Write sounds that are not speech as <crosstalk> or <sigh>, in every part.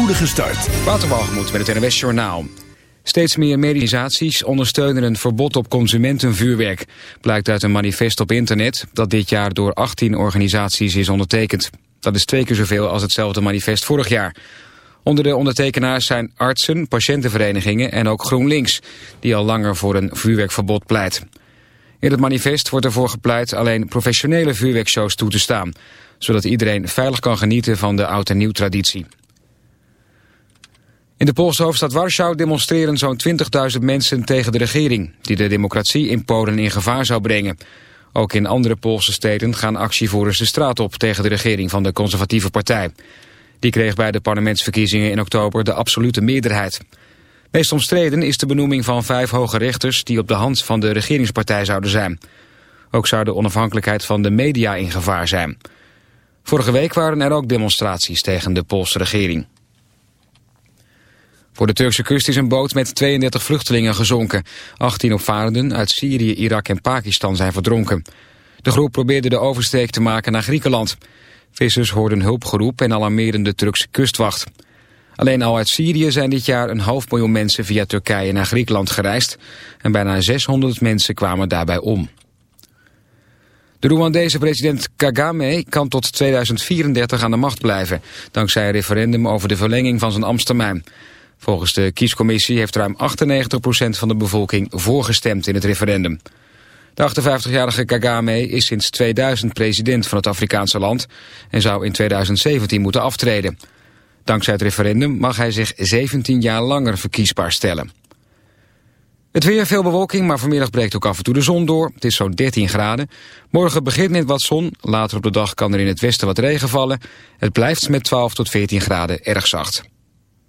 spoedige start. Waterwalgemoed met het NWS Journaal. Steeds meer medicaties ondersteunen een verbod op consumentenvuurwerk. Blijkt uit een manifest op internet dat dit jaar door 18 organisaties is ondertekend. Dat is twee keer zoveel als hetzelfde manifest vorig jaar. Onder de ondertekenaars zijn artsen, patiëntenverenigingen en ook GroenLinks... die al langer voor een vuurwerkverbod pleit. In het manifest wordt ervoor gepleit alleen professionele vuurwerkshows toe te staan... zodat iedereen veilig kan genieten van de oud- en nieuw-traditie. In de Poolse hoofdstad Warschau demonstreren zo'n 20.000 mensen tegen de regering... die de democratie in Polen in gevaar zou brengen. Ook in andere Poolse steden gaan actievoerders de straat op... tegen de regering van de conservatieve partij. Die kreeg bij de parlementsverkiezingen in oktober de absolute meerderheid. Meest omstreden is de benoeming van vijf hoge rechters... die op de hand van de regeringspartij zouden zijn. Ook zou de onafhankelijkheid van de media in gevaar zijn. Vorige week waren er ook demonstraties tegen de Poolse regering. Voor de Turkse kust is een boot met 32 vluchtelingen gezonken. 18 opvarenden uit Syrië, Irak en Pakistan zijn verdronken. De groep probeerde de oversteek te maken naar Griekenland. Vissers hoorden hulpgeroep en alarmeerden de Turkse kustwacht. Alleen al uit Syrië zijn dit jaar een half miljoen mensen via Turkije naar Griekenland gereisd. En bijna 600 mensen kwamen daarbij om. De Rwandese president Kagame kan tot 2034 aan de macht blijven... dankzij een referendum over de verlenging van zijn ambtstermijn. Volgens de kiescommissie heeft ruim 98% van de bevolking voorgestemd in het referendum. De 58-jarige Kagame is sinds 2000 president van het Afrikaanse land en zou in 2017 moeten aftreden. Dankzij het referendum mag hij zich 17 jaar langer verkiesbaar stellen. Het weer, veel bewolking, maar vanmiddag breekt ook af en toe de zon door. Het is zo'n 13 graden. Morgen begint met wat zon. Later op de dag kan er in het westen wat regen vallen. Het blijft met 12 tot 14 graden erg zacht.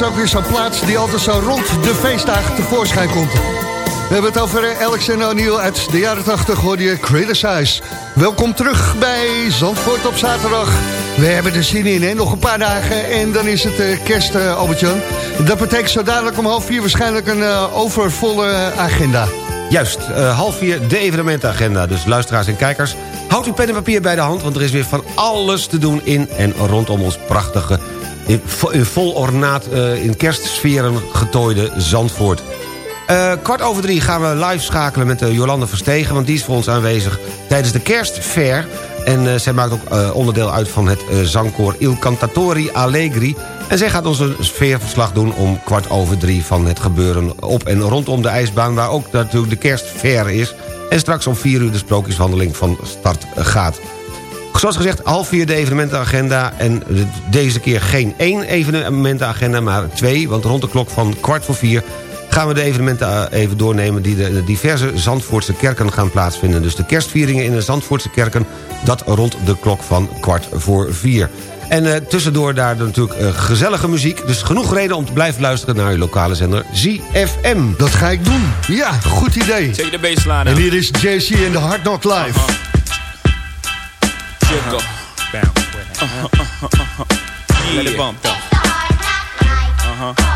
Is ook weer zo'n plaats die altijd zo rond de feestdagen tevoorschijn komt. We hebben het over eh, Alex en O'Neill uit de jaren 80, hoorde je Criticize. Welkom terug bij Zandvoort op zaterdag. We hebben er zin in, nog een paar dagen en dan is het uh, kerst, uh, Albert-Jan. Dat betekent zo dadelijk om half vier waarschijnlijk een overvolle agenda. Juist, half vier de evenementenagenda. Dus luisteraars en kijkers, houd uw pen en papier bij de hand... want er is weer van alles te doen in en rondom ons prachtige in, vol ornaat uh, in kerstsferen getooide Zandvoort. Uh, kwart over drie gaan we live schakelen met uh, Jolande Verstegen... want die is voor ons aanwezig tijdens de kerstfair. En zij maakt ook onderdeel uit van het zangkoor Il Cantatori Allegri. En zij gaat ons een sfeerverslag doen om kwart over drie... van het gebeuren op en rondom de ijsbaan... waar ook natuurlijk de kerstfair is. En straks om vier uur de sprookjeswandeling van start gaat. Zoals gezegd, half vier de evenementenagenda. En deze keer geen één evenementenagenda, maar twee. Want rond de klok van kwart voor vier gaan we de evenementen eh, even doornemen... die de diverse Zandvoortse kerken gaan plaatsvinden. Dus de kerstvieringen in de Zandvoortse kerken... dat rond de klok van kwart voor vier. En uh, tussendoor daar natuurlijk uh, gezellige muziek. Dus genoeg reden om te blijven luisteren naar uw lokale zender ZFM. Dat ga ik doen. Ja, goed idee. Zeker de baseline. En hier is JC in de Hard Knock Live. Uh -huh. Jiggle. Bounce with it. Uh-huh, uh-huh, uh-huh. Yeah. Let it bump though. Uh-huh. on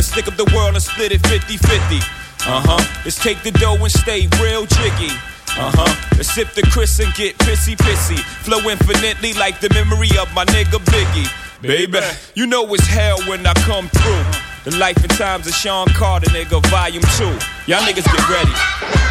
stick up the world and split it 50 50. Uh huh. Let's take the dough and stay real jiggy. Uh huh. Let's sip the Chris and get pissy pissy. Flow infinitely like the memory of my nigga Biggie. Baby, you know it's hell when I come through. The life and times of Sean Carter, nigga, volume two. Y'all niggas get ready.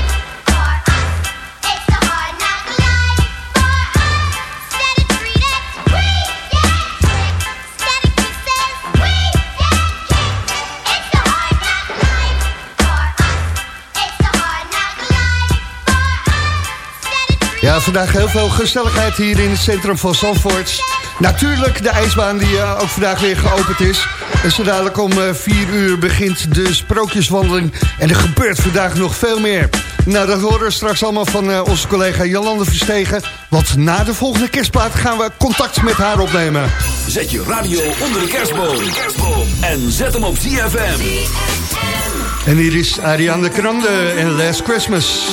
Ja, vandaag heel veel gezelligheid hier in het centrum van Zandvoort. Natuurlijk de ijsbaan die eh, ook vandaag weer geopend is. En zo dadelijk om 4 uur begint de sprookjeswandeling. En er gebeurt vandaag nog veel meer. Nou, dat horen we straks allemaal van eh, onze collega Jolande Verstegen. Want na de volgende kerstplaat gaan we contact met haar opnemen. Zet je radio onder de kerstboom. En zet hem op ZFM. En hier is Ariane Grande en Last Christmas.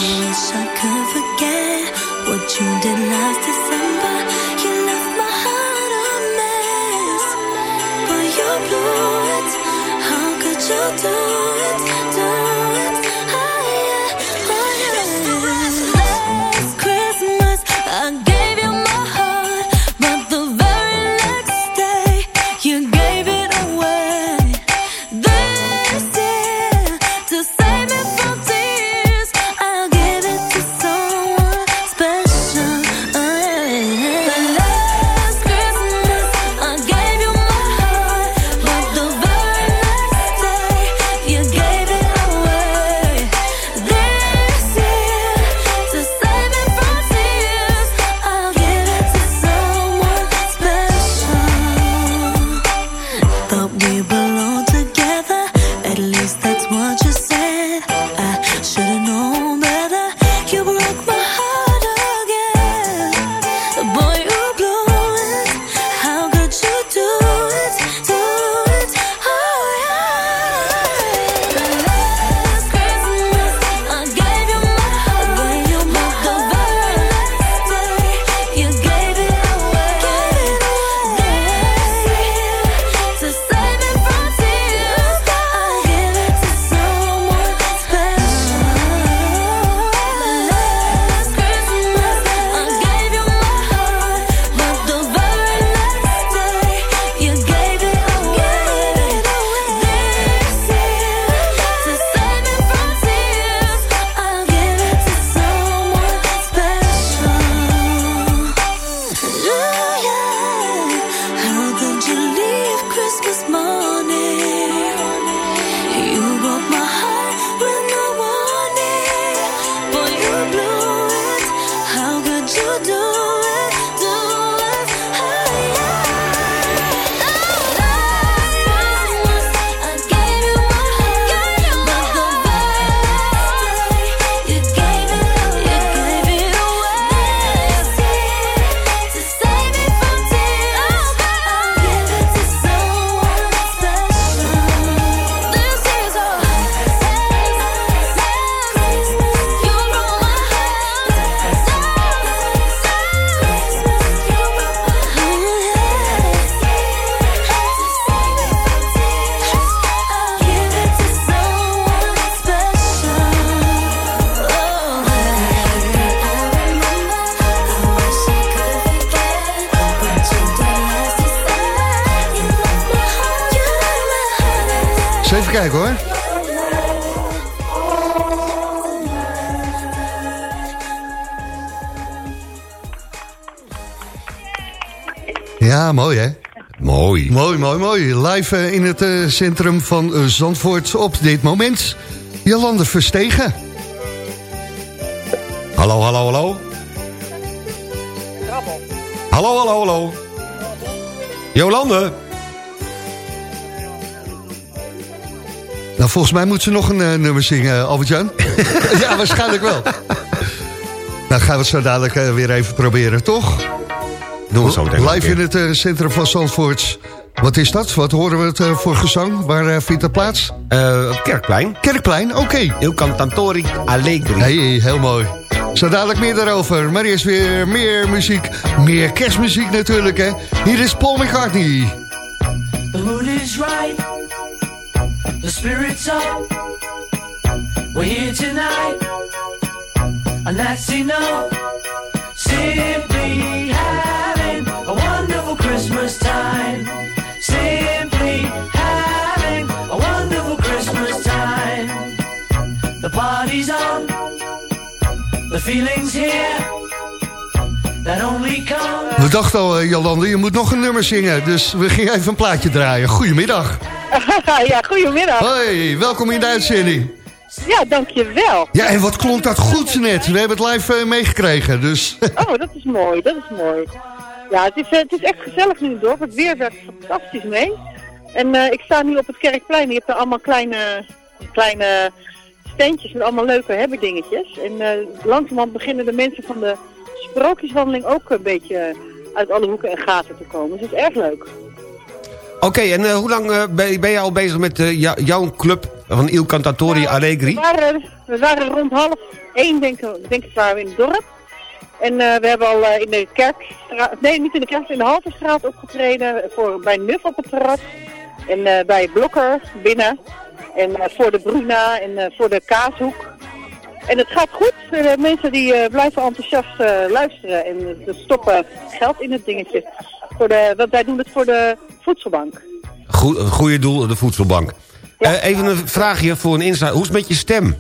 down Kijk hoor. Ja, mooi hè? Mooi. Mooi, mooi, mooi. Live eh, in het eh, centrum van eh, Zandvoort op dit moment. Jolande Verstegen. Hallo, hallo, hallo. Hallo, hallo, hallo. Jolande. Nou, volgens mij moet ze nog een eh, nummer zingen, Albert-Jan. <laughs> ja, waarschijnlijk wel. Nou, gaan we het zo dadelijk eh, weer even proberen, toch? Doen we zo meteen Live in het eh, centrum van Zandvoort. Wat is dat? Wat horen we het eh, voor gezang? Waar eh, vindt dat plaats? Eh, Kerkplein. Kerkplein, oké. Il Cantatori Allegri. Hey, heel mooi. Zo dadelijk meer daarover. Maar eerst weer meer muziek. Meer kerstmuziek natuurlijk, hè. Hier is Paul McCartney. The is right. The spirit's up. We're here tonight. And that's enough. Simply having a wonderful Christmas time. Simply having a wonderful Christmas time. The party's on. The feeling's here. We dachten al, eh, Jolande, je moet nog een nummer zingen. Dus we gingen even een plaatje draaien. Goedemiddag. <laughs> ja, goedemiddag. Hoi, welkom in de uitzending. Ja, dankjewel. Ja, en wat klonk dat goed net. We hebben het live eh, meegekregen, dus... <laughs> Oh, dat is mooi, dat is mooi. Ja, het is, eh, het is echt gezellig nu in het dorp. Het weer werkt fantastisch mee. En ik sta nu op het Kerkplein. Je hebt er allemaal kleine, kleine steentjes met allemaal leuke hebberdingetjes. En langzamerhand beginnen de mensen van de sprookjeswandeling ook een beetje uit alle hoeken en gaten te komen. Dus het is erg leuk. Oké, en eh, hoe lang eh, ben, ben je al bezig met jou- jouw club van Il Cantatori Allegri? waren, we waren rond half één, denk, ik- denk ik, waren we in het dorp. En we hebben al in de kerkstraat, nee niet in de kerk, in de Halterstraat opgetreden. Voor, bij Nuf op het terras. En bij Blokker binnen. En voor de Bruna en voor de Kaashoek. En het gaat goed. De mensen die eh, blijven enthousiast eh, luisteren. En eh, er stoppen geld in het dingetje. Voor de, want wij doen het voor de voedselbank. Goed, goede doel, de voedselbank. Eh, even een vraagje voor een insight. Hoe is het met je stem?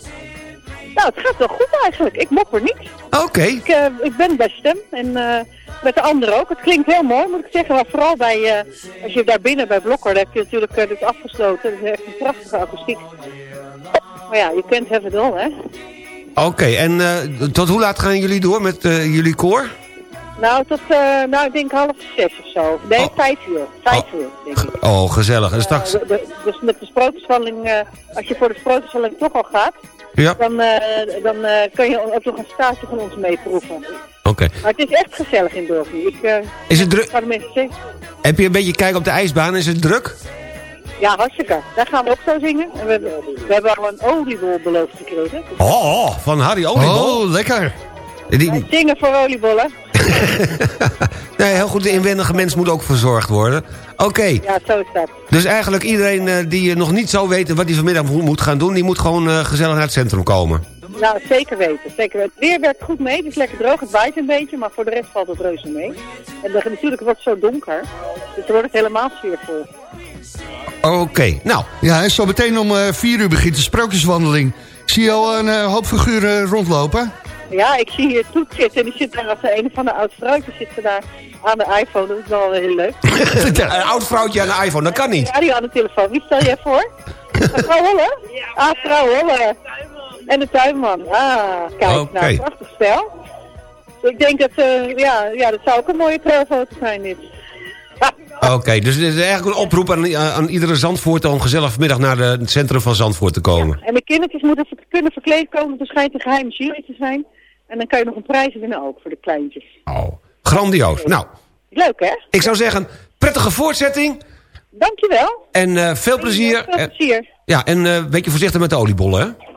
Nou, het gaat wel goed eigenlijk. Ik mopper niet. Oké. Ik, eh, ik ben bij stem en eh, met de anderen ook. Het klinkt heel mooi, moet ik zeggen. Maar vooral bij, eh, als je daar binnen bij Blokker, daar heb je natuurlijk dit afgesloten. Dat is echt een prachtige akoestiek. Maar ja, je kent it all, hè. Oké, en eh, tot hoe laat gaan jullie door met eh, jullie koor? Nou, tot, eh, nou, ik denk half zes of zo. Nee, vijf uur. Vijf uur, denk ik. Oh, gezellig. En straks... De- de- dus met de sprookjeswandeling, als je voor de sprookjeswandeling toch al gaat, Ja. dan, dan kan je ook nog een staartje van ons meeproeven. Oké. Maar het is echt gezellig in Dorp nu. Ik, Is het druk? Heb je een beetje kijk op de ijsbaan? Is het druk? Ja, hartstikke. Daar gaan we ook zo zingen. En we, we hebben al een oliebol beloofd gekregen. Oh, oh, van Harry Oliebol. Oh, lekker. Die, Wij zingen voor oliebollen. <laughs> nee, heel goed, de inwendige mens moet ook verzorgd worden. Oké, Ja, zo is dat. dus eigenlijk iedereen eh, die eh, nog niet zou weten wat hij vanmiddag mo- moet gaan doen... die moet gewoon eh, gezellig naar het centrum komen. Nou, zeker weten. Zeker weten. Het weer werkt goed mee. Het is lekker droog. Het waait een beetje. Maar voor de rest valt het reuze mee. En de, natuurlijk wordt het zo donker. Dus dan wordt het helemaal sfeervol. Oké, nou. Ja, en zo meteen om eh, vier uur begint de sprookjeswandeling. Ik zie je al een eh, hoop figuren rondlopen. Ja, ik zie hier Toet zitten. En die zit daar als een van de oud vrouwtjes zit ze daar aan de iPhone. Dat is wel heel leuk. <laughs> Een oud vrouwtje aan de iPhone, dat kan niet. Ja, die aan de telefoon. Wie stel jij voor? Mevrouw Holle? Ah, vrouw Holle. En de tuinman. Ah, kijk, nou, prachtig spel. Ik denk dat, eh, ja, ja, dat zou ook een mooie trouwfoto zijn, dit. Oké, dus het is eigenlijk een oproep aan, aan iedere Zandvoort... om gezellig vanmiddag naar de- het centrum van Zandvoort te komen. En de kindertjes moeten kunnen verkleed komen, want er schijnt een geheime jury te zijn. En dan kan je nog een prijs winnen ook voor de kleintjes. Grandioos. Nou, Leuk, hè? ik zou zeggen, prettige voortzetting... Dankjewel. En eh, veel plezier. Veel plezier. Ja, en eh beetje voorzichtig met de oliebollen, hè?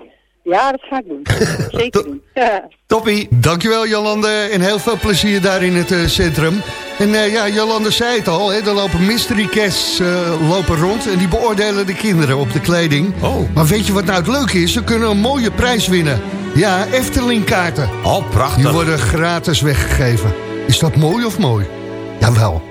Ja, dat ga ik doen. <laughs> Zeker doen. Ja. <laughs> Toppie. Dankjewel Jolande en heel veel plezier daar in het eh, centrum. En eh, ja, Jolande zei het al, hè, er lopen mystery cats eh, lopen rond... en die beoordelen de kinderen op de kleding. Oh. Maar weet je wat nou het leuke is? Ze kunnen een mooie prijs winnen. Ja, Efteling kaarten. Oh, prachtig. Die worden gratis weggegeven. Is dat mooi of mooi? Jawel.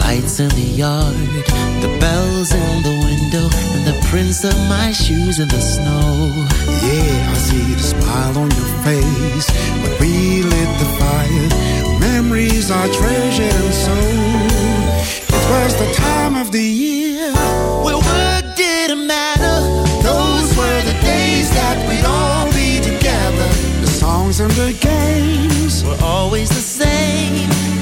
Lights in the yard, the bells in the window, and the prints of my shoes in the snow. Yeah, I see the smile on your face when we lit the fire. Memories are treasured and so. It was the time of the year where work didn't matter. Those were the days that we'd all be together. The songs and the games were always the same,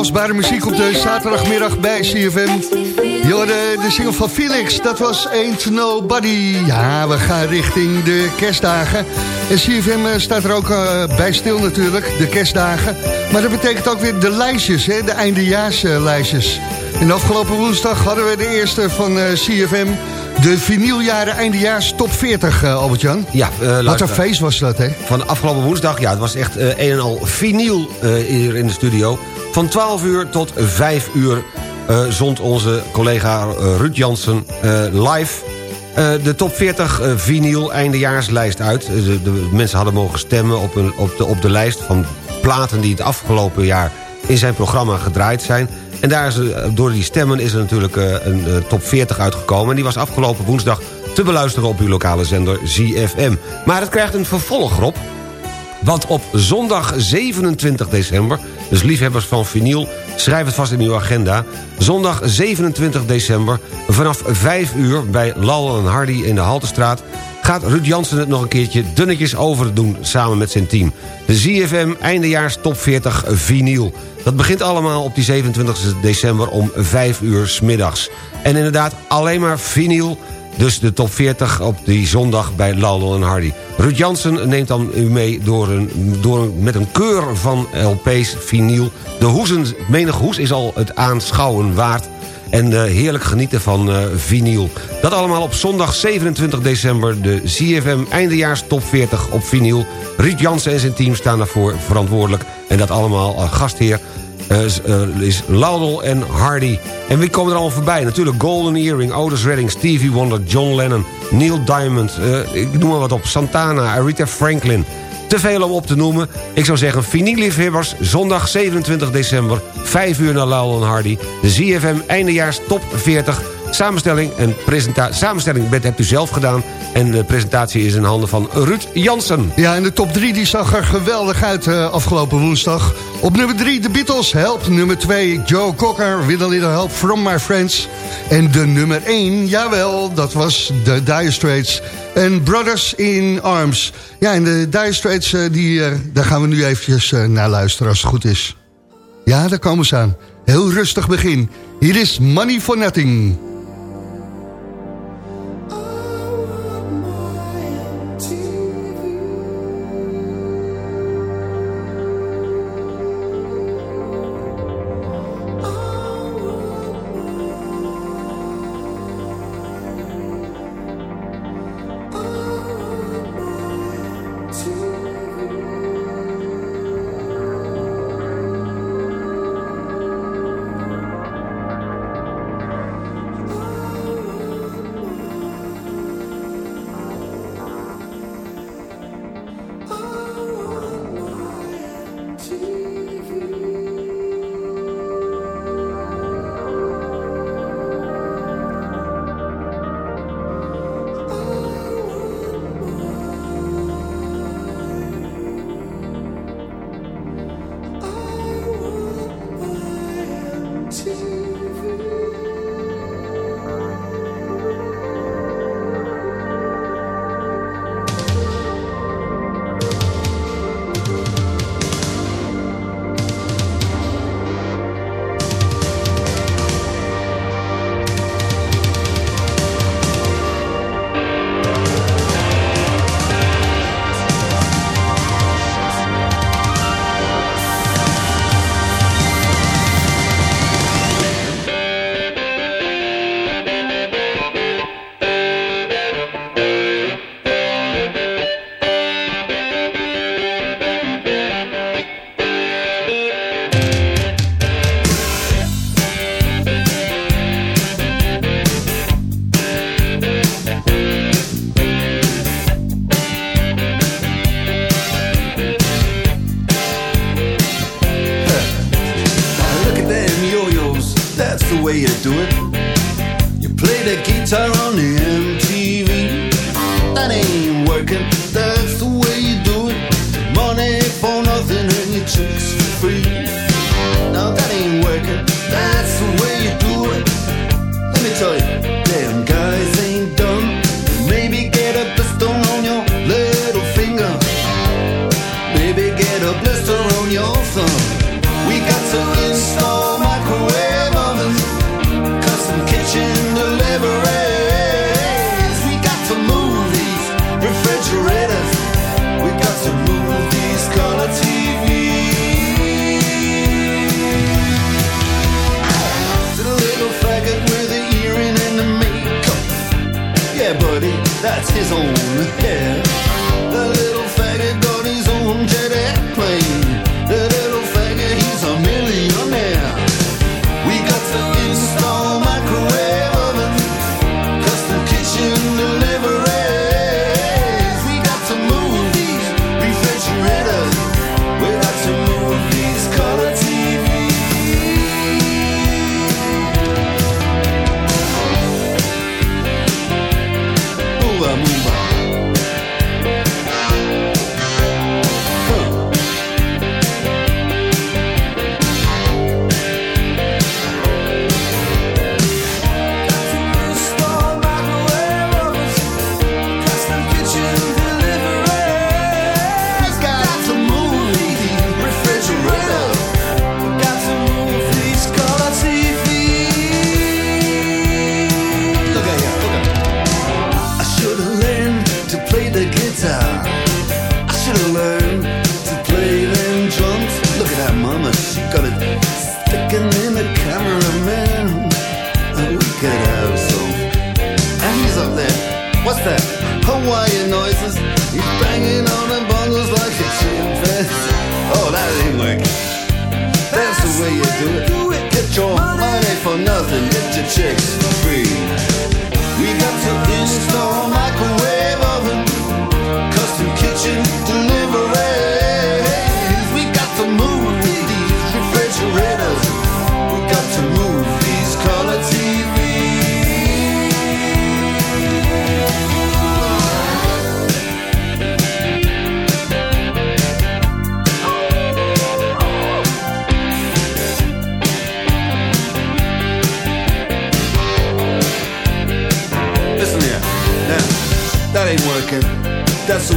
Dansbare muziek op de zaterdagmiddag bij CFM. Je hoorde de single van Felix, dat was Ain't Nobody. Ja, we gaan richting de kerstdagen. En CFM eh, staat er ook eh, bij stil natuurlijk, de kerstdagen. Maar dat betekent ook weer de lijstjes, hè, de eindejaarslijstjes. En afgelopen woensdag hadden we de eerste van eh, CFM... de vinyljaren eindejaars top 40, eh, Albert-Jan. Ja, Wat een feest was dat, hè? Van afgelopen woensdag, ja, het was echt eh, een en al vinyl eh, hier in de studio. Van 12 uur tot 5 uur eh, zond onze collega eh, Ruud Jansen eh, live... de top 40 eh, vinyl eindejaarslijst uit. De, mensen hadden mogen stemmen op, op, de, op de lijst van platen... die het afgelopen jaar in zijn programma gedraaid zijn. En daar is, door die stemmen is er natuurlijk een top 40 uitgekomen. En die was afgelopen woensdag te beluisteren op uw lokale zender ZFM. Maar het krijgt een vervolg, Rob. Want op zondag 27 december, dus liefhebbers van vinyl... schrijf het vast in uw agenda. Zondag 27 december vanaf 5 uur bij Lal en Hardy in de Haltestraat... gaat Ruud Jansen het nog een keertje dunnetjes over doen samen met zijn team. De ZFM eindejaars top 40 vinyl. Dat begint allemaal op die 27 december om 5 uur smiddags. En inderdaad alleen maar vinyl... Dus de top 40 op die zondag bij Laudel en Hardy. Ruud Jansen neemt dan u mee door een, door met een keur van LP's, vinyl. De hoezen, menige hoes is al het aanschouwen waard. En eh, heerlijk genieten van eh vinyl. Dat allemaal op zondag 27 december. De CFM eindejaars top 40 op vinyl. Ruud Jansen en zijn team staan daarvoor verantwoordelijk. En dat allemaal uh, gastheer eh, is, eh, is Laudel en Hardy. En wie komen er allemaal voorbij? Natuurlijk Golden Earring, Otis Redding, Stevie Wonder, John Lennon... Neil Diamond, eh, ik noem maar wat op, Santana, Aretha Franklin. Te veel om op te noemen. Ik zou zeggen, vinyliefhebbers, zondag 27 december... 5 uur naar Laudel en Hardy. De ZFM eindejaars top 40... Samenstelling en. Samenstelling bent, hebt u zelf gedaan. En de presentatie is in handen van Ruud Jansen. Ja, en de top 3 die zag er geweldig uit eh, afgelopen woensdag. Op nummer 3 de Beatles, Help. Nummer 2 Joe Cocker, With a Little Help From My Friends. En de nummer 1, jawel, dat was de Dire Straits. En Brothers in Arms. Ja, en de Dire Straits, eh, die, eh, daar gaan we nu eventjes naar luisteren als het goed is. Ja, daar komen ze aan. Heel rustig begin. Hier is Money for Nothing. Get a blister on your thumb. We got to install microwave ovens, custom kitchen deliveries. We got to move these refrigerators. We got to move these color TVs. To the little faggot with the earring and the makeup. Yeah, buddy, that's his own hair. The your chicks for free.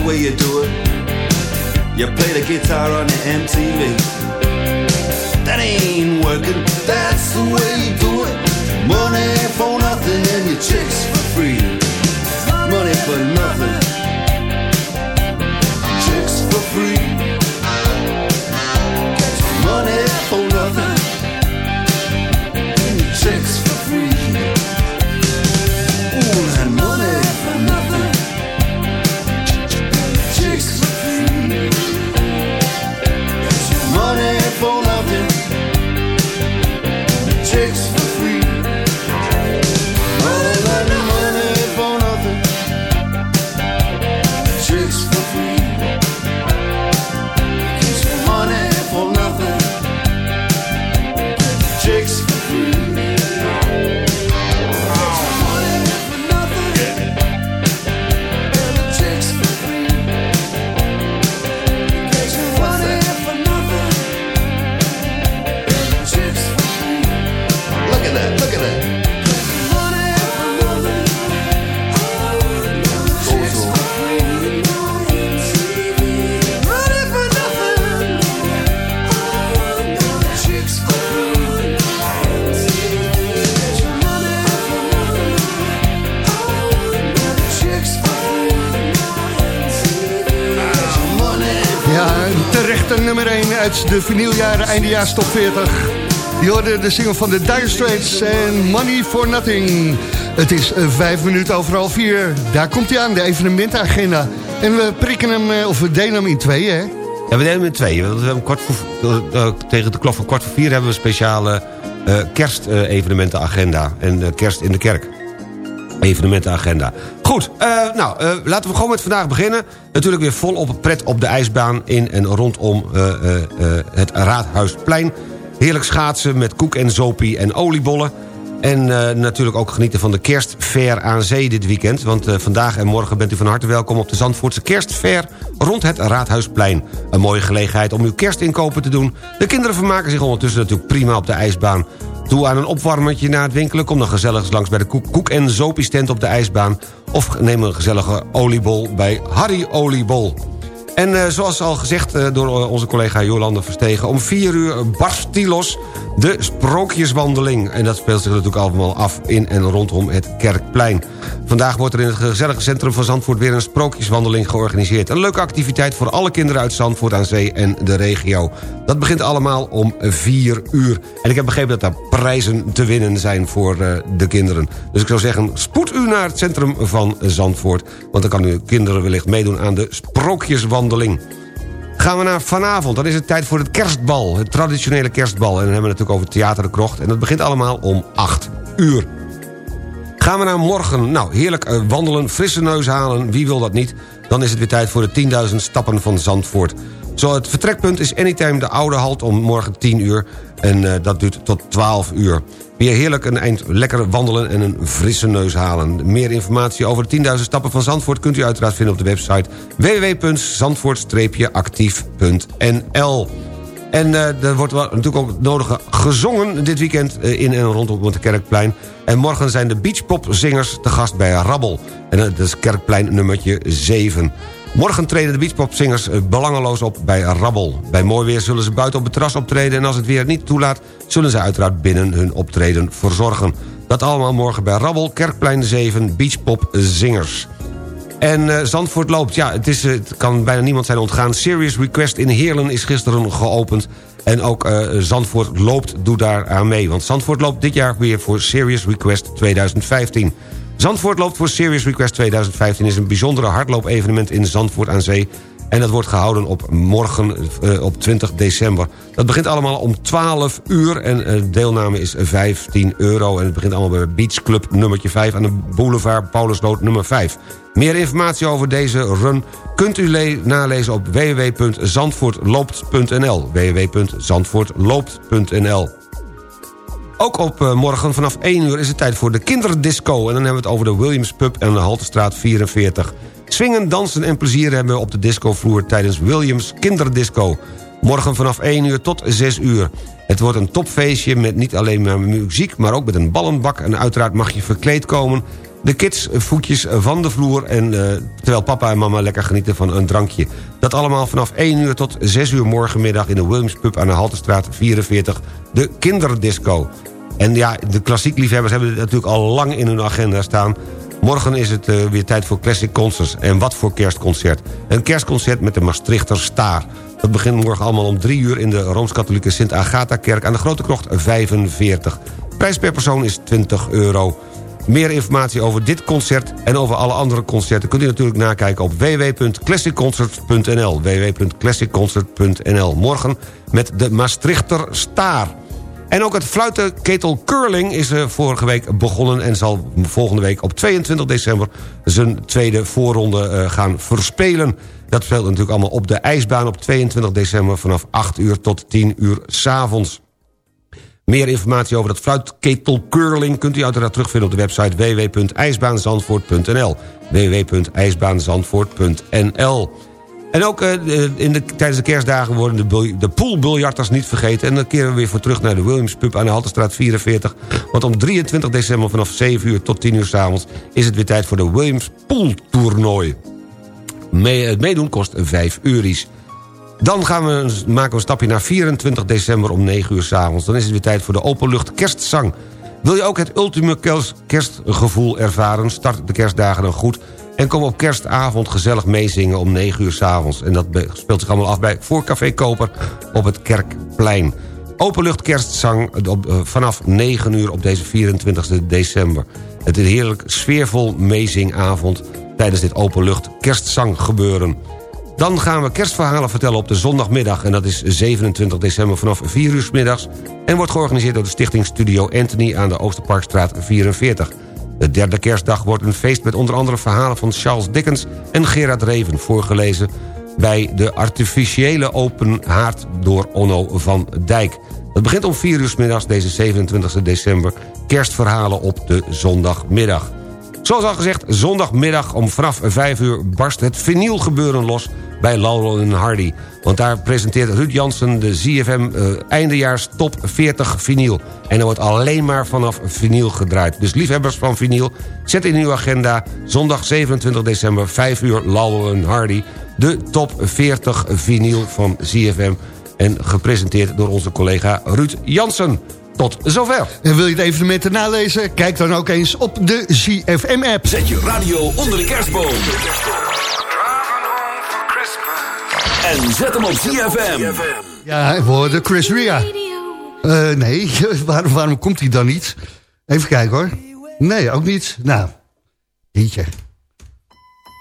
Way you do it. You play the guitar on the MTV. That ain't working. That's the way you do it. Money for nothing and your chicks for free. Money for nothing. Chicks for free. Uit de vinyljaren eindejaars top 40. Je hoorde de single van de Dire Straits en Money for Nothing. Het is eh, vijf minuten over half vier. Daar komt hij aan, de evenementenagenda. En we prikken hem, eh, of we delen hem in tweeën, hè? Ja, we delen hem in. Want we kort voor, eh, tegen de klok van kwart voor vier hebben we een speciale eh kerstevenementenagenda. en kerst in de kerk evenementenagenda. Goed, eh, nou, eh, laten we gewoon met vandaag beginnen. Natuurlijk weer volop pret op de ijsbaan in en rondom eh, het Raadhuisplein. Heerlijk schaatsen met koek en zopie en oliebollen. En eh, natuurlijk ook genieten van de kerstfair aan zee dit weekend. Want eh, vandaag en morgen bent u van harte welkom op de Zandvoortse kerstfair rond het Raadhuisplein. Een mooie gelegenheid om uw kerstinkopen te doen. De kinderen vermaken zich ondertussen natuurlijk prima op de ijsbaan. Toe aan een opwarmertje na het winkelen... kom dan gezellig langs bij de koek, en zopies tent op de ijsbaan... of neem een gezellige oliebol bij Harry Oliebol. En eh, zoals al gezegd eh, door eh, onze collega Jolande Verstegen... om 4 uur barst die los de sprookjeswandeling. En dat speelt zich natuurlijk allemaal af in en rondom het Kerkplein. Vandaag wordt er in het gezellige centrum van Zandvoort... weer een sprookjeswandeling georganiseerd. Een leuke activiteit voor alle kinderen uit Zandvoort aan Zee en de regio. Dat begint allemaal om 4 uur. En ik heb begrepen dat daar prijzen te winnen zijn voor eh, de kinderen. Dus ik zou zeggen, spoed u naar het centrum van Zandvoort. Want dan kan uw kinderen wellicht meedoen aan de sprookjeswandeling. Gaan we naar vanavond, dan is het tijd voor het kerstbal. Het traditionele kerstbal. En dan hebben we het natuurlijk over Theater de Krocht. En dat begint allemaal om 8 uur. Gaan we naar morgen. Nou, heerlijk eh, wandelen, frisse neus halen. Wie wil dat niet? Dan is het weer tijd voor de 10.000 stappen van Zandvoort. Zo, het vertrekpunt is anytime de oude halt om morgen 10 uur. En eh, dat duurt tot 12 uur. Weer heerlijk een eind lekker wandelen en een frisse neus halen. Meer informatie over de 10.000 stappen van Zandvoort... kunt u uiteraard vinden op de website www.zandvoort-actief.nl. En eh, er wordt natuurlijk ook nodige gezongen dit weekend eh, in en rondom het Kerkplein. En morgen zijn de beachpopzingers te gast bij Rabbel. En eh, dat is Kerkplein nummertje 7. Morgen treden de beachpopzingers belangeloos op bij Rabbel. Bij mooi weer zullen ze buiten op het terras optreden... en als het weer niet toelaat, zullen ze uiteraard binnen hun optreden verzorgen. Dat allemaal morgen bij Rabbel, Kerkplein 7, beachpopzingers. En eh, Zandvoort loopt, ja, het, is, eh, het kan bijna niemand zijn ontgaan. Serious Request in Heerlen is gisteren geopend. En ook eh, Zandvoort loopt, doet daar aan mee. Want Zandvoort loopt dit jaar weer voor Serious Request 2015. Zandvoort loopt voor Serious Request 2015 is een bijzondere hardloop-evenement in Zandvoort aan Zee. En dat wordt gehouden op morgen eh, op 20 december. Dat begint allemaal om 12 uur en eh, deelname is 15 euro. En het begint allemaal bij Beach Club nummertje 5 aan de boulevard Paulusloot nummer 5. Meer informatie over deze run kunt u le- nalezen op www.zandvoortloopt.nl www.zandvoortloopt.nl ook op eh, morgen vanaf 1 uur is het tijd voor de kinderdisco. En dan hebben we het over de Williams Pub en de Haltestraat 44. Swingen, dansen en plezier hebben we op de discovloer tijdens Williams Kinderdisco. Morgen vanaf 1 uur tot 6 uur. Het wordt een topfeestje met niet alleen maar muziek... maar ook met een ballenbak en uiteraard mag je verkleed komen... De kids voetjes van de vloer en eh, terwijl papa en mama lekker genieten van een drankje. Dat allemaal vanaf 1 uur tot 6 uur morgenmiddag in de Williams Pub aan de Haltestraat 44, de kinderdisco. En ja, de klassiek liefhebbers hebben het natuurlijk al lang in hun agenda staan. Morgen is het eh, weer tijd voor Classic Concerts. En wat voor kerstconcert? Een kerstconcert met de Maastrichter Staar. Dat begint morgen allemaal om 3 uur in de Rooms-Katholieke Sint-Agatha-kerk... aan de Grote Krocht 45. Prijs per persoon is 20 euro. Meer informatie over dit concert en over alle andere concerten... kunt u natuurlijk nakijken op www.classicconcert.nl www.classicconcert.nl Morgen met de Maastrichter Staar. En ook het fluitenketel curling is eh, vorige week begonnen... en zal volgende week op 22 december zijn tweede voorronde eh, gaan verspelen. Dat speelt natuurlijk allemaal op de ijsbaan op 22 december... vanaf 8 uur tot 10 uur s'avonds. Meer informatie over dat fluitketel curling... kunt u uiteraard terugvinden op de website www.ijsbaanzandvoort.nl www.ijsbaanzandvoort.nl en ook uh, in de, tijdens de kerstdagen worden de, de poolbiljarters niet vergeten. En dan keren we weer voor terug naar de Williams Pub aan de Haltestraat 44. Want om 23 december vanaf 7 uur tot 10 uur s'avonds... is het weer tijd voor de Williams Pooltoernooi. Het meedoen kost 5 euro's. Dan gaan we, maken we een stapje naar 24 december om 9 uur s'avonds. Dan is het weer tijd voor de openlucht kerstzang. Wil je ook het ultieme kerstgevoel ervaren? Start de kerstdagen dan goed... En kom op kerstavond gezellig meezingen om 9 uur s'avonds. En dat speelt zich allemaal af bij voor Café Koper op het Kerkplein. Openlucht kerstzang uh, vanaf 9 uur op deze 24 december. Het is een heerlijk sfeervol meezingavond tijdens dit openlucht kerstzang gebeuren. Dan gaan we kerstverhalen vertellen op de zondagmiddag... en dat is 27 december vanaf 4 uur middags... en wordt georganiseerd door de stichting Studio Anthony... aan de Oosterparkstraat 44. De derde kerstdag wordt een feest met onder andere verhalen van Charles Dickens... en Gerard Reven voorgelezen bij de artificiële open haard door Onno van Dijk. Het begint om 4 uur middags deze 27 december. Kerstverhalen op de zondagmiddag. Zoals al gezegd, zondagmiddag om vanaf 5 uur barst het vinylgebeuren los bij Laurel en Hardy. Want daar presenteert Ruud Jansen de ZFM eh, eindejaars top 40 vinyl. En er wordt alleen maar vanaf vinyl gedraaid. Dus liefhebbers van vinyl, zet in uw agenda... zondag 27 december, 5 uur Laurel en Hardy... de top 40 vinyl van ZFM. En gepresenteerd door onze collega Ruud Jansen. Tot zover. En wil je het evenement nalezen? Kijk dan ook eens op de ZFM-app. Zet je radio onder de kerstboom. En zet hem op ZFM. Ja, we hoorden Chris Ria. Eh, nee, <laughs> Waar, waarom komt hij dan niet? Even kijken hoor. Nee, ook niet. Nou, eentje.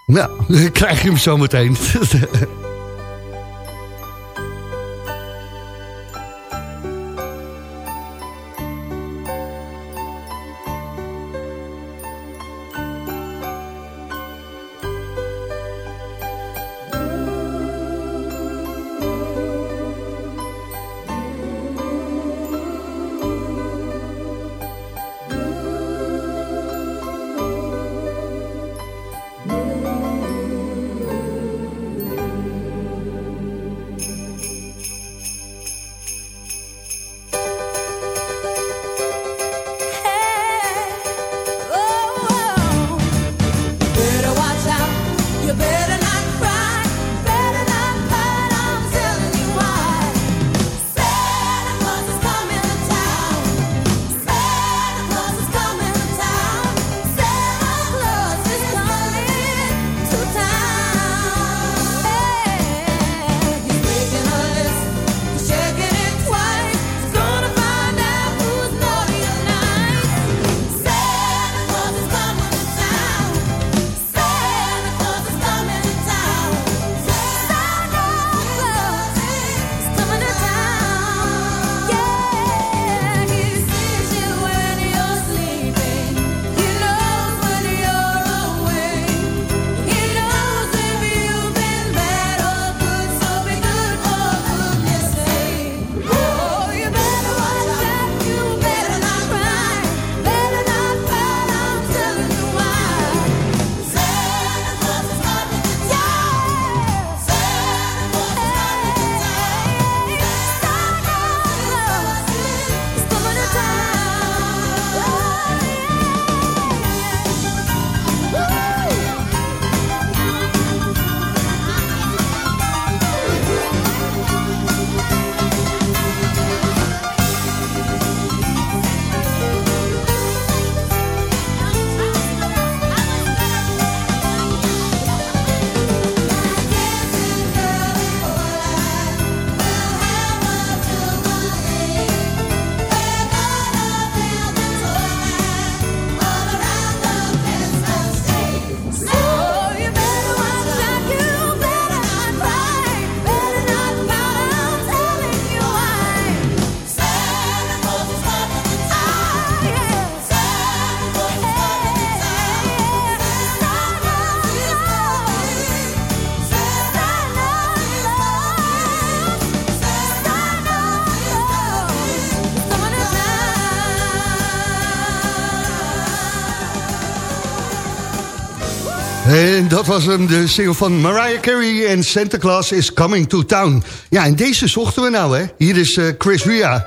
Nou, <laughs> dan krijg je hem zo meteen. <laughs> En dat was hem, de single van Mariah Carey en Santa Claus is Coming to Town. Ja, en deze zochten we nou, hè. Hier is eh, Chris Ria.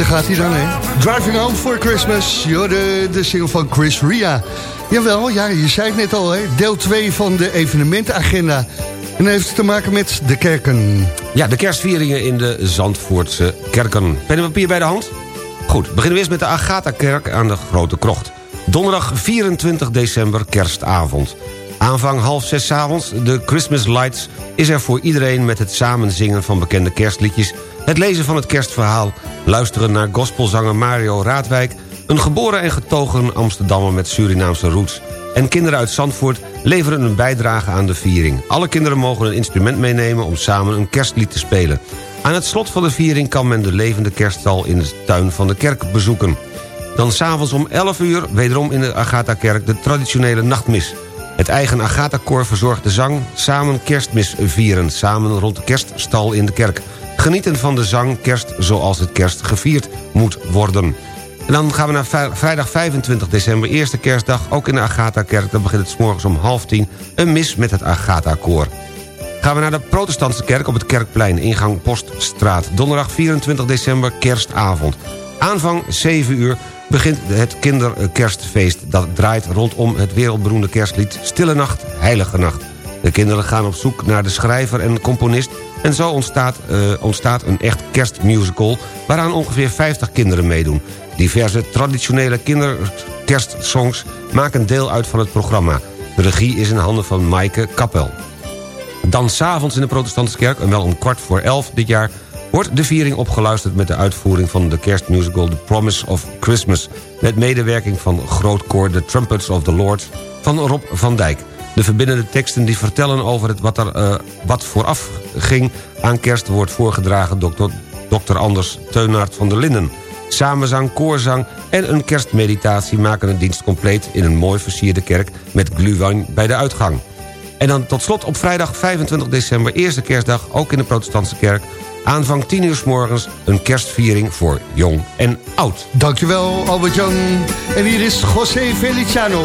Daar gaat hij dan, hè? Driving Home for Christmas. De, de single van Chris Ria. Jawel, ja, je zei het net al, hè? Deel 2 van de evenementenagenda. En dat heeft te maken met de kerken. Ja, de kerstvieringen in de Zandvoortse kerken. Pen en papier bij de hand? Goed, beginnen we eerst met de Agatha-kerk aan de Grote Krocht. Donderdag 24 december, kerstavond. Aanvang half zes 's avonds, de Christmas Lights... is er voor iedereen met het samenzingen van bekende kerstliedjes... het lezen van het kerstverhaal... luisteren naar gospelzanger Mario Raadwijk... een geboren en getogen Amsterdammer met Surinaamse roots... en kinderen uit Zandvoort leveren een bijdrage aan de viering. Alle kinderen mogen een instrument meenemen om samen een kerstlied te spelen. Aan het slot van de viering kan men de levende kerststal... in de tuin van de kerk bezoeken. Dan s'avonds om 11 uur, wederom in de Agatha-kerk... de traditionele nachtmis. Het eigen Agatha-koor verzorgt de zang... samen kerstmis vieren, samen rond de kerststal in de kerk. Genieten van de zang kerst zoals het kerst gevierd moet worden. En dan gaan we naar vri- vrijdag 25 december, eerste kerstdag... ook in de Agatha-kerk, dan begint het 's morgens om half tien... een mis met het Agatha-koor. Gaan we naar de protestantse kerk op het Kerkplein, ingang Poststraat. Donderdag 24 december, kerstavond. Aanvang 7 uur begint het kinderkerstfeest. Dat draait rondom het wereldberoemde kerstlied Stille Nacht, Heilige Nacht. De kinderen gaan op zoek naar de schrijver en componist... en zo ontstaat, eh, ontstaat een echt kerstmusical... waaraan ongeveer 50 kinderen meedoen. Diverse traditionele kinderkerstsongs maken deel uit van het programma. De regie is in handen van Maaike Kappel. Dan s'avonds in de protestantse kerk, en wel om kwart voor elf dit jaar... wordt de viering opgeluisterd met de uitvoering van de kerstmusical... The Promise of Christmas... met medewerking van grootkoor The Trumpets of the Lord van Rob van Dijk. De verbindende teksten die vertellen over het wat, er, eh, wat vooraf ging aan kerst... wordt voorgedragen door Dr. Anders Teunaert van der Linden. Samenzang, koorzang en een kerstmeditatie maken een dienst compleet... in een mooi versierde kerk met glühwein bij de uitgang. En dan tot slot op vrijdag 25 december, eerste kerstdag... ook in de protestantse kerk. Aanvang 10 uur s morgens, een kerstviering voor jong en oud. Dankjewel, Albert-Jan. En hier is José Feliciano.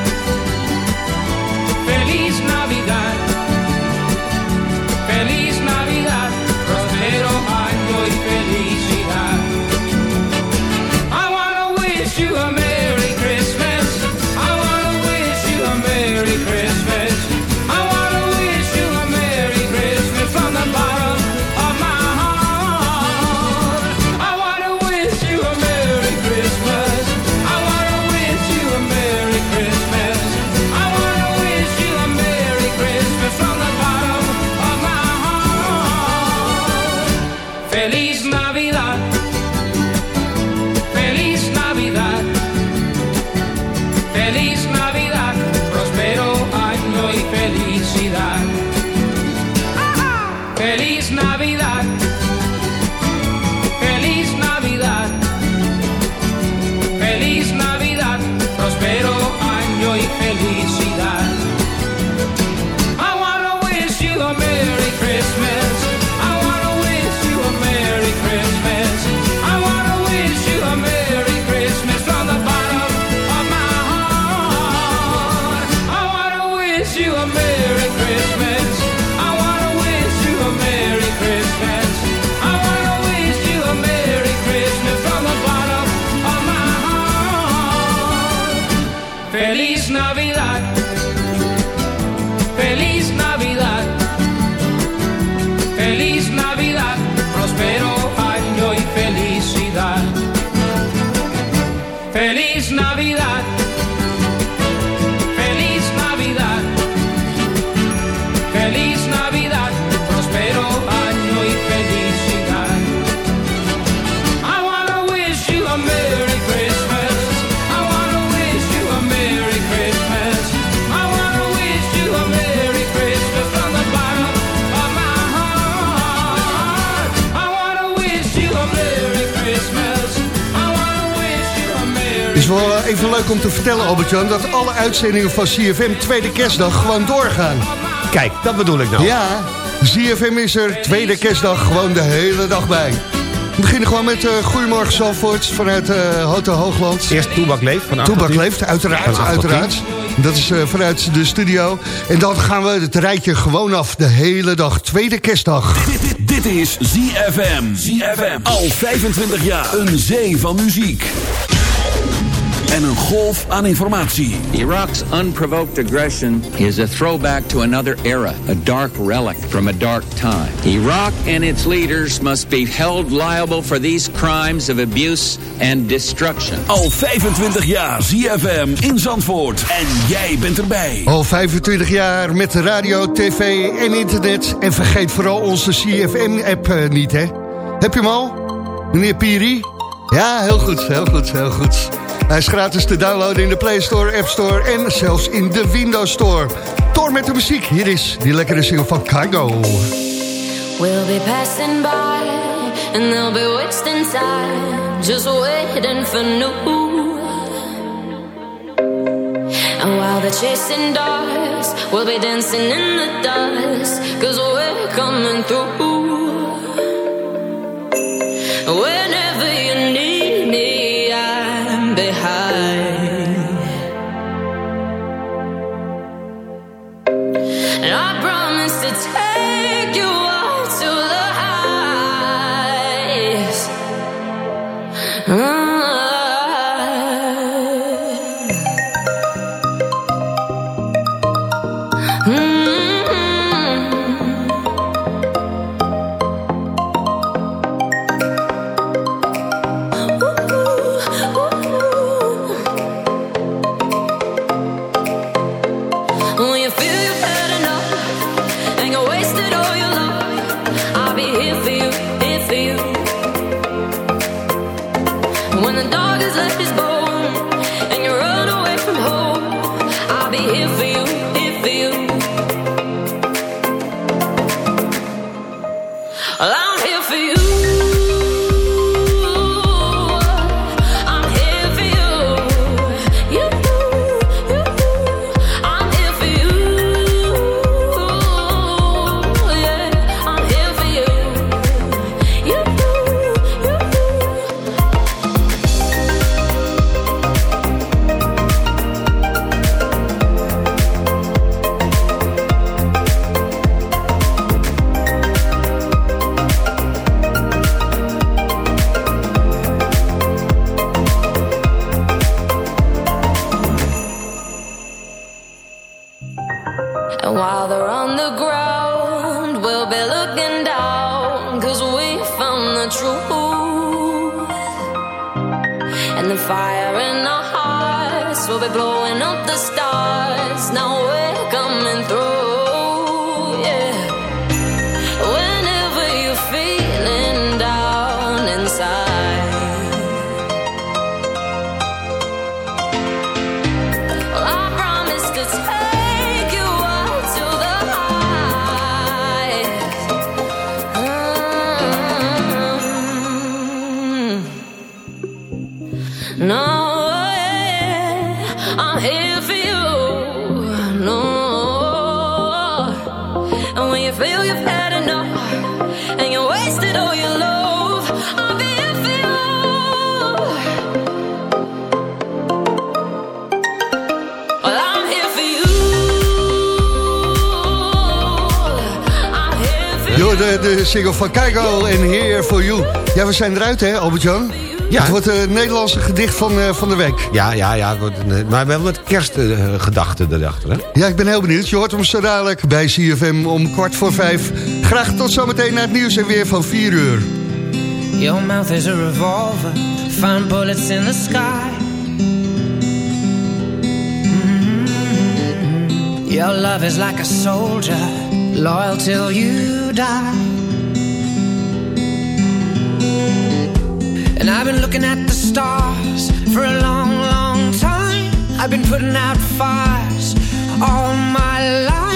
¡Feliz Navidad! Even leuk om te vertellen, Albert-Jan... dat alle uitzendingen van CFM tweede kerstdag gewoon doorgaan. Kijk, dat bedoel ik nou. Ja, CFM is er tweede kerstdag gewoon de hele dag bij. We beginnen gewoon met uh, Goedemorgen Zalvoort vanuit eh Hotel Hoogland. Eerst Toebak Leeft van 8 tot Toebak 10. leeft, uiteraard. Van 8 tot uiteraard. Dat is eh, vanuit de studio. En dan gaan we het rijtje gewoon af de hele dag. Tweede kerstdag. Dit, dit is ZFM. ZFM. Al 25 jaar. Een zee van muziek. En een golf aan informatie. Iraq's unprovoked aggression is a throwback to another era, a dark relic from a dark time. Iraq and its leaders must be held liable for these crimes of abuse and destruction. Al 25 jaar ZFM in Zandvoort. En jij bent erbij. Al 25 jaar met radio, tv en internet. En vergeet vooral onze CFM-app eh, niet, hè? Heb je hem al? Meneer Piri? Ja, heel goed, heel goed, heel goed. Hij is gratis te downloaden in de Play Store, App Store en zelfs in de Windows Store. Door met de muziek. Hier is die lekkere single van Kygo. We'll be passing by and they'll be wasting time just waiting for new. And while they're chasing dogs, we'll be dancing in the dust cause we're coming through. Whenever feel single van Keigo en Here For You. Ja, we zijn eruit hè, Albert-Jan? Ja. Het wordt het Nederlandse gedicht van, eh, van de week. Ja, ja, ja. Maar wel met kerstgedachten erachter, hè? Ja, ik ben heel benieuwd. Je hoort hem zo dadelijk bij CFM om kwart voor vijf. Graag tot zometeen naar het nieuws en weer van 4 uur. Your mouth is a revolver, find bullets in the sky. Mhm. Your love is like a soldier, loyal till you die. And I've been looking at the stars for a long, long time. I've been putting out fires all my life.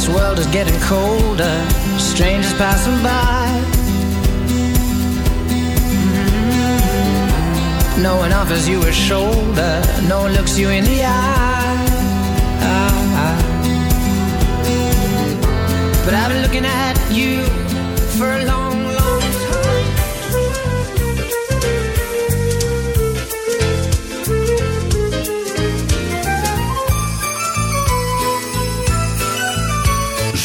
This world is getting colder, strangers passing by. Mm. No one offers you a shoulder, no one looks you in the eye. But I've been looking at you for a long, long